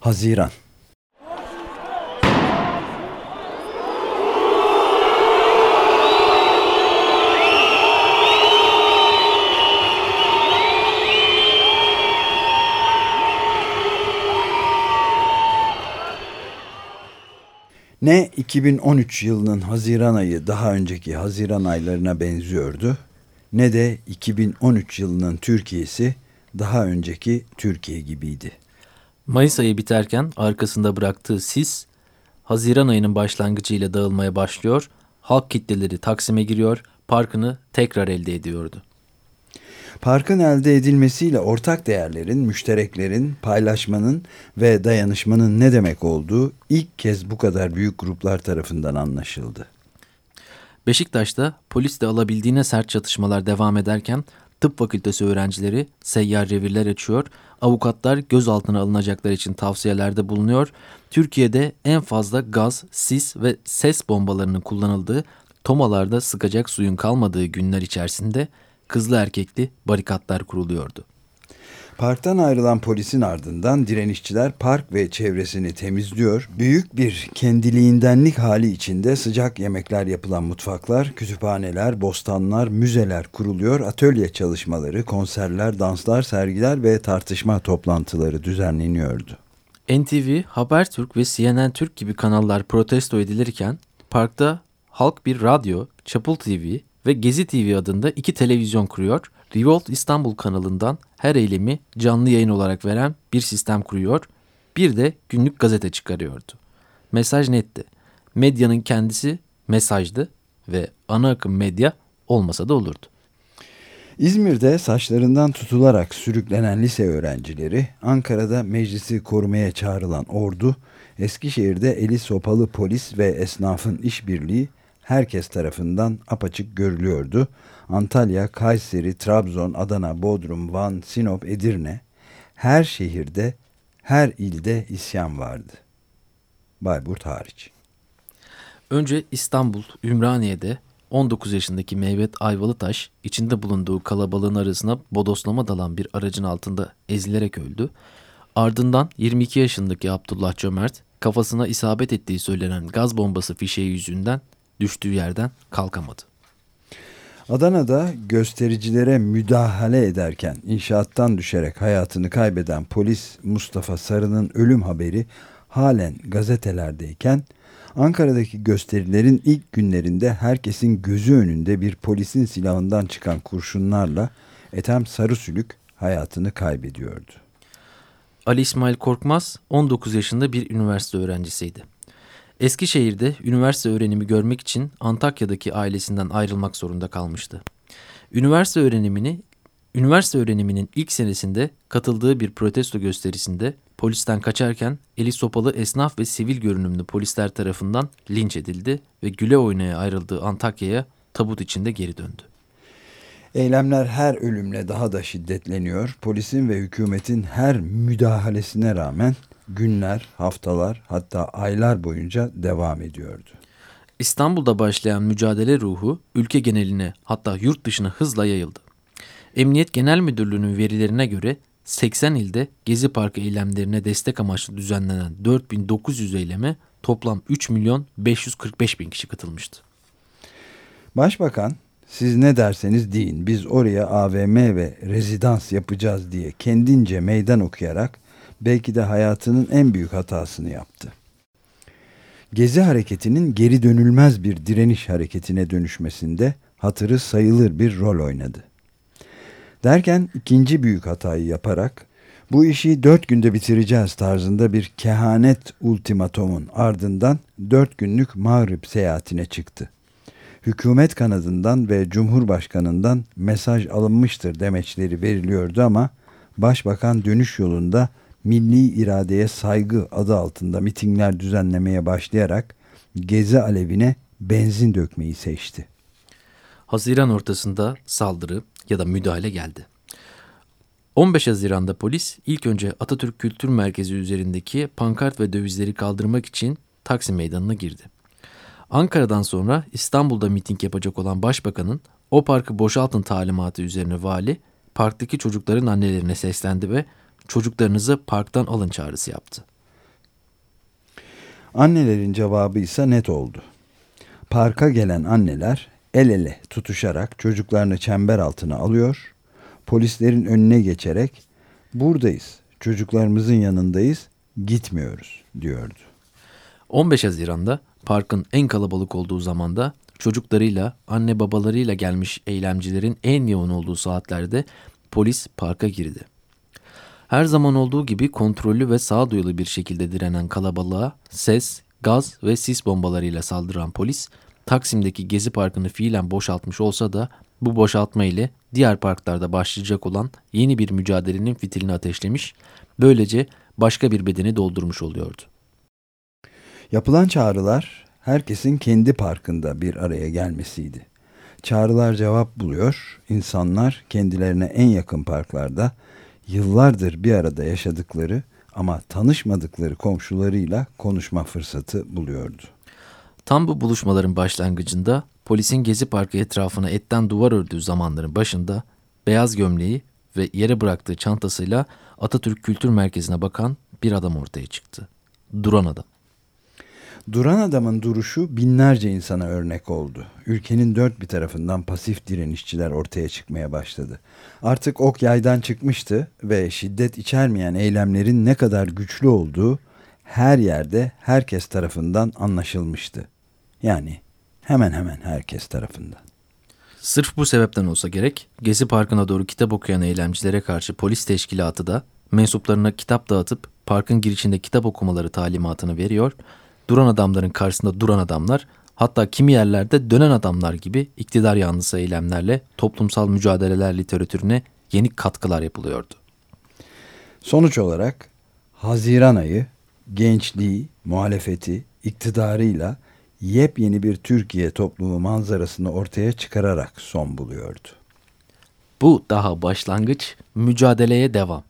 Haziran Ne 2013 yılının Haziran ayı daha önceki Haziran aylarına benziyordu ne de 2013 yılının Türkiye'si daha önceki Türkiye gibiydi. Mayıs ayı biterken arkasında bıraktığı sis Haziran ayının başlangıcıyla dağılmaya başlıyor, halk kitleleri Taksim'e giriyor, parkını tekrar elde ediyordu. Parkın elde edilmesiyle ortak değerlerin, müştereklerin, paylaşmanın ve dayanışmanın ne demek olduğu ilk kez bu kadar büyük gruplar tarafından anlaşıldı. Beşiktaş'ta polisle alabildiğine sert çatışmalar devam ederken tıp fakültesi öğrencileri seyyar revirler açıyor, avukatlar gözaltına alınacaklar için tavsiyelerde bulunuyor. Türkiye'de en fazla gaz, sis ve ses bombalarının kullanıldığı, tomalarda sıkacak suyun kalmadığı günler içerisinde kızlı erkekli barikatlar kuruluyordu. Parktan ayrılan polisin ardından direnişçiler park ve çevresini temizliyor. Büyük bir kendiliğindenlik hali içinde sıcak yemekler yapılan mutfaklar, kütüphaneler, bostanlar, müzeler kuruluyor. Atölye çalışmaları, konserler, danslar, sergiler ve tartışma toplantıları düzenleniyordu. NTV, Habertürk ve CNN Türk gibi kanallar protesto edilirken parkta halk bir radyo, Çapul TV ve Gezi TV adında iki televizyon kuruyor Revolt İstanbul kanalından her eylemi canlı yayın olarak veren bir sistem kuruyor, bir de günlük gazete çıkarıyordu. Mesaj netti. Medyanın kendisi mesajdı ve ana akım medya olmasa da olurdu. İzmir'de saçlarından tutularak sürüklenen lise öğrencileri, Ankara'da meclisi korumaya çağrılan ordu, Eskişehir'de eli sopalı polis ve esnafın işbirliği herkes tarafından apaçık görülüyordu. Antalya, Kayseri, Trabzon, Adana, Bodrum, Van, Sinop, Edirne her şehirde, her ilde isyan vardı. Bayburt hariç. Önce İstanbul, Ümraniye'de 19 yaşındaki Mehmet Ayvalıtaş içinde bulunduğu kalabalığın arasına bodoslama dalan bir aracın altında ezilerek öldü. Ardından 22 yaşındaki Abdullah Cömert kafasına isabet ettiği söylenen gaz bombası fişeği yüzünden düştüğü yerden kalkamadı. Adana'da göstericilere müdahale ederken inşaattan düşerek hayatını kaybeden polis Mustafa Sarı'nın ölüm haberi halen gazetelerdeyken Ankara'daki gösterilerin ilk günlerinde herkesin gözü önünde bir polisin silahından çıkan kurşunlarla Ethem Sarısülük hayatını kaybediyordu. Ali İsmail Korkmaz 19 yaşında bir üniversite öğrencisiydi. Eskişehir'de üniversite öğrenimi görmek için Antakya'daki ailesinden ayrılmak zorunda kalmıştı. Üniversite öğrenimini Üniversite öğreniminin ilk senesinde katıldığı bir protesto gösterisinde polisten kaçarken eli sopalı esnaf ve sivil görünümlü polisler tarafından linç edildi ve güle oynaya ayrıldığı Antakya'ya tabut içinde geri döndü. Eylemler her ölümle daha da şiddetleniyor. Polisin ve hükümetin her müdahalesine rağmen günler, haftalar hatta aylar boyunca devam ediyordu. İstanbul'da başlayan mücadele ruhu ülke geneline hatta yurt dışına hızla yayıldı. Emniyet Genel Müdürlüğü'nün verilerine göre 80 ilde Gezi Parkı eylemlerine destek amaçlı düzenlenen 4900 eyleme toplam 3 milyon 545 bin kişi katılmıştı. Başbakan siz ne derseniz deyin biz oraya AVM ve rezidans yapacağız diye kendince meydan okuyarak belki de hayatının en büyük hatasını yaptı. Gezi hareketinin geri dönülmez bir direniş hareketine dönüşmesinde hatırı sayılır bir rol oynadı. Derken ikinci büyük hatayı yaparak bu işi dört günde bitireceğiz tarzında bir kehanet ultimatomun ardından dört günlük Mağrib seyahatine çıktı. Hükümet kanadından ve Cumhurbaşkanından mesaj alınmıştır demeçleri veriliyordu ama Başbakan dönüş yolunda milli iradeye saygı adı altında mitingler düzenlemeye başlayarak gezi alevine benzin dökmeyi seçti. Haziran ortasında saldırı ya da müdahale geldi. 15 Haziran'da polis ilk önce Atatürk Kültür Merkezi üzerindeki pankart ve dövizleri kaldırmak için Taksim Meydanı'na girdi. Ankara'dan sonra İstanbul'da miting yapacak olan başbakanın o parkı boşaltın talimatı üzerine vali parktaki çocukların annelerine seslendi ve çocuklarınızı parktan alın çağrısı yaptı. Annelerin cevabı ise net oldu. Parka gelen anneler el ele tutuşarak çocuklarını çember altına alıyor, polislerin önüne geçerek buradayız, çocuklarımızın yanındayız, gitmiyoruz diyordu. 15 Haziran'da parkın en kalabalık olduğu zamanda çocuklarıyla, anne babalarıyla gelmiş eylemcilerin en yoğun olduğu saatlerde polis parka girdi. Her zaman olduğu gibi kontrollü ve sağduyulu bir şekilde direnen kalabalığa ses, gaz ve sis bombalarıyla saldıran polis, Taksim'deki Gezi Parkı'nı fiilen boşaltmış olsa da bu boşaltma ile diğer parklarda başlayacak olan yeni bir mücadelenin fitilini ateşlemiş, böylece başka bir bedeni doldurmuş oluyordu. Yapılan çağrılar herkesin kendi parkında bir araya gelmesiydi. Çağrılar cevap buluyor, insanlar kendilerine en yakın parklarda yıllardır bir arada yaşadıkları ama tanışmadıkları komşularıyla konuşma fırsatı buluyordu. Tam bu buluşmaların başlangıcında polisin Gezi Parkı etrafına etten duvar ördüğü zamanların başında beyaz gömleği ve yere bıraktığı çantasıyla Atatürk Kültür Merkezi'ne bakan bir adam ortaya çıktı. Duran adam. Duran adamın duruşu binlerce insana örnek oldu. Ülkenin dört bir tarafından pasif direnişçiler ortaya çıkmaya başladı. Artık ok yaydan çıkmıştı ve şiddet içermeyen eylemlerin ne kadar güçlü olduğu her yerde herkes tarafından anlaşılmıştı. Yani hemen hemen herkes tarafından. Sırf bu sebepten olsa gerek Gezi Parkı'na doğru kitap okuyan eylemcilere karşı polis teşkilatı da mensuplarına kitap dağıtıp parkın girişinde kitap okumaları talimatını veriyor duran adamların karşısında duran adamlar, hatta kimi yerlerde dönen adamlar gibi iktidar yanlısı eylemlerle toplumsal mücadeleler literatürüne yeni katkılar yapılıyordu. Sonuç olarak Haziran ayı gençliği, muhalefeti, iktidarıyla yepyeni bir Türkiye toplumu manzarasını ortaya çıkararak son buluyordu. Bu daha başlangıç, mücadeleye devam.